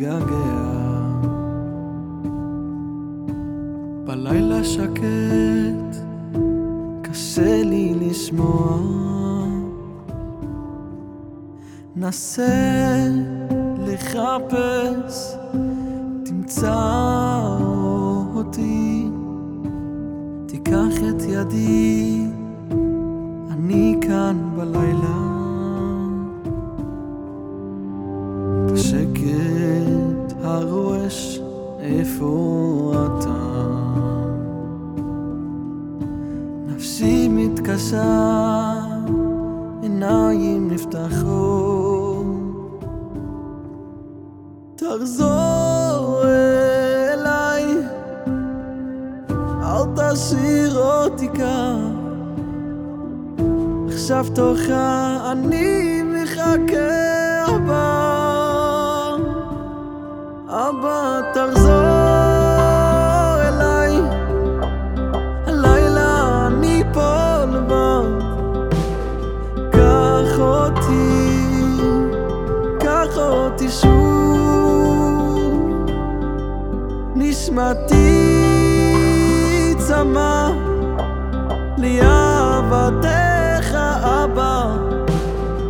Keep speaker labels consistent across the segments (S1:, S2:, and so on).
S1: מתגעגע. בלילה שקט, קשה לי לשמוע. נסה לחפש, תמצא אותי. תיקח את ידי, אני כאן בלילה. אתה? נפשי מתקשה, עיניים נפתחו. תחזור אליי, אל תשאיר אותי כאן. עכשיו תורך אני מחכה, אבא. אבא, תחזור נשמתי צמא לאהבתך, אבא.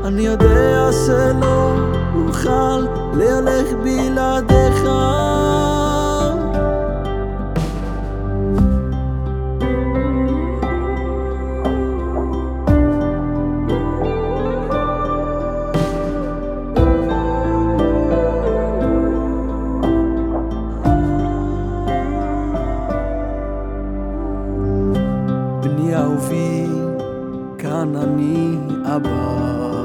S1: אני יודע שלא אוכל להלך בלעדיך. אבא.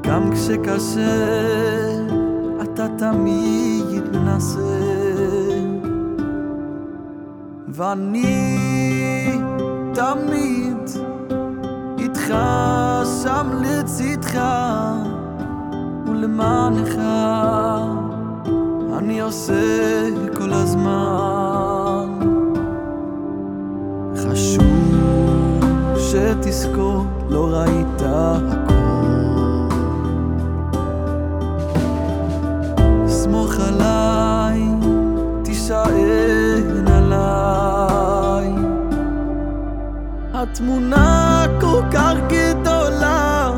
S1: גם כשקשה, אתה תמיד מנסה. ואני תמיד איתך שם לצדך ולמענך אני עושה כל הזמן. שתזכור, לא ראית הכל. סמוך עליי, תישען עליי. התמונה כל כך גדולה,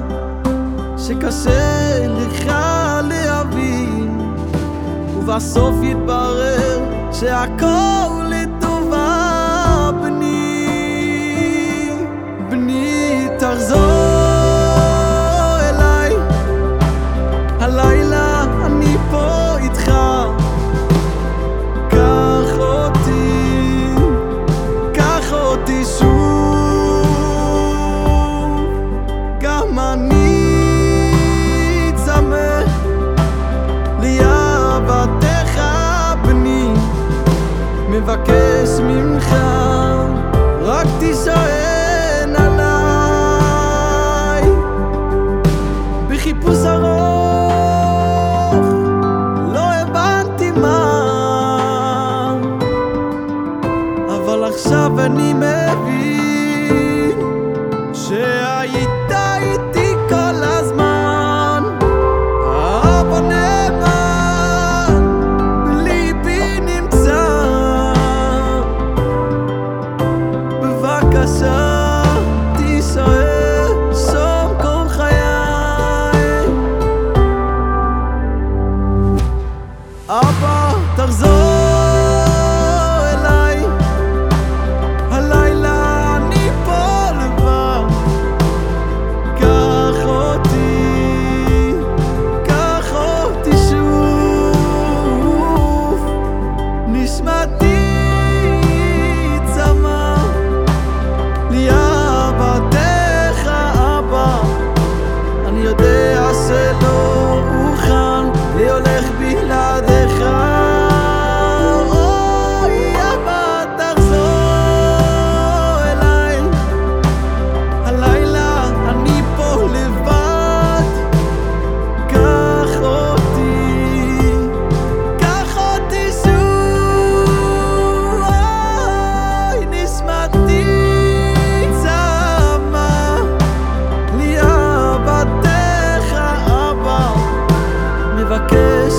S1: שקשה לך להבין, ובסוף יתברר שהכל עכשיו אני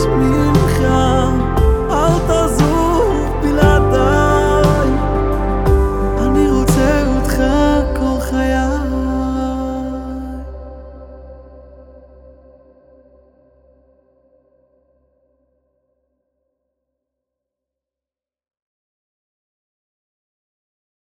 S1: me